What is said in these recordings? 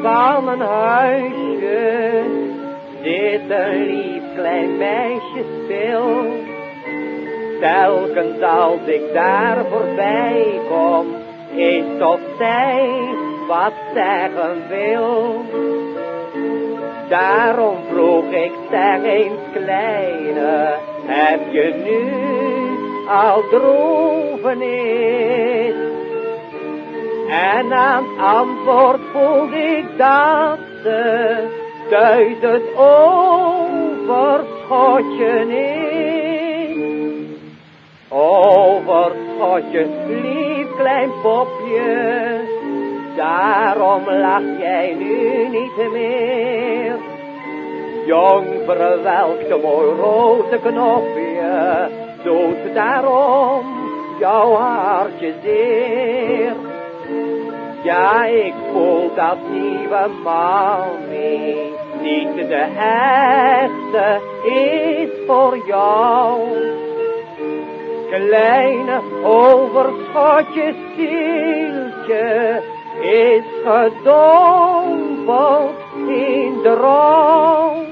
van een huisje zit een lief klein meisje stil. Telkens als ik daar voorbij kom, is of zij wat zeggen wil. Daarom vroeg ik, zeg eens kleine, heb je nu al droevenis? En aan antwoord voelde ik dat ze duizend overschotje is. Overschotje, lief klein popje, daarom lach jij nu niet meer. Jong verwelkte mooi roze knopje, doet daarom jouw hartje zeer. Ja, ik voel dat nieuwe mami niet de echte is voor jou. Kleine overschotje zieltje is gedompeld in de room.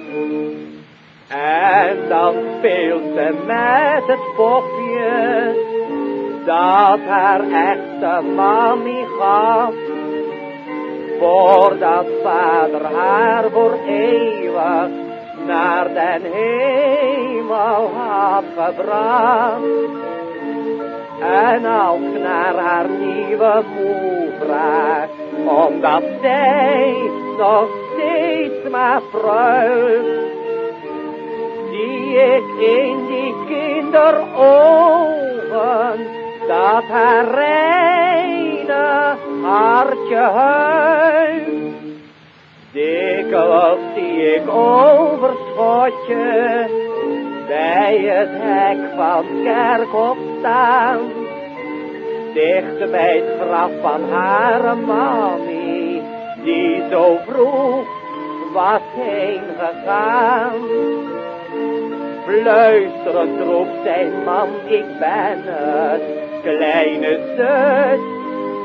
En dan speelt ze met het popje dat haar echte mami gaf. Voordat vader haar voor eeuwig naar den hemel had gebracht. En als naar haar nieuwe moe vraagt, omdat zij nog steeds maar pruilt, zie ik in die kinderogen Dikwijls zie ik overschotje bij het hek van kerkhof staan. Dicht bij het graf van haar mami, die zo vroeg was heen gegaan. Fluisterend roept zijn man, ik ben het, kleine zus,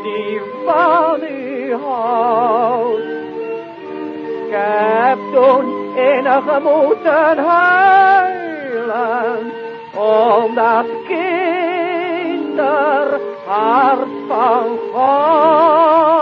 die van u houdt. Toen innig moeten huilen, om dat kinderhart van God.